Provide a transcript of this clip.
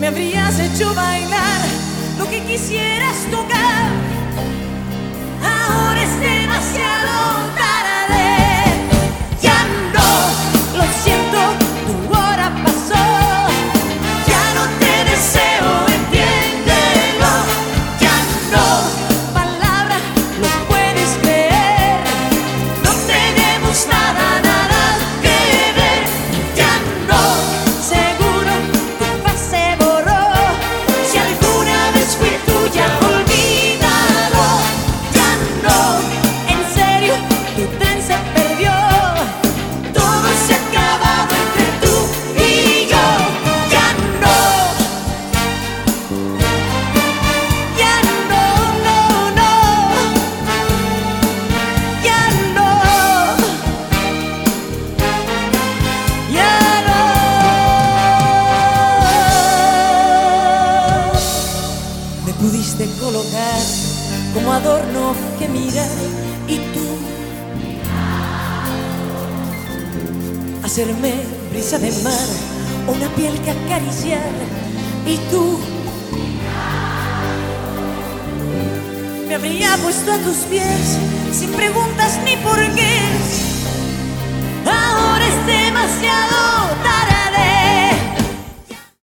me habrías hecho bailar quisiste colocar como adorno que mira y tú hacerme brisa de mar o una piel que acariciar y tú me habría puesto a tus pies sin preguntas ni por qué.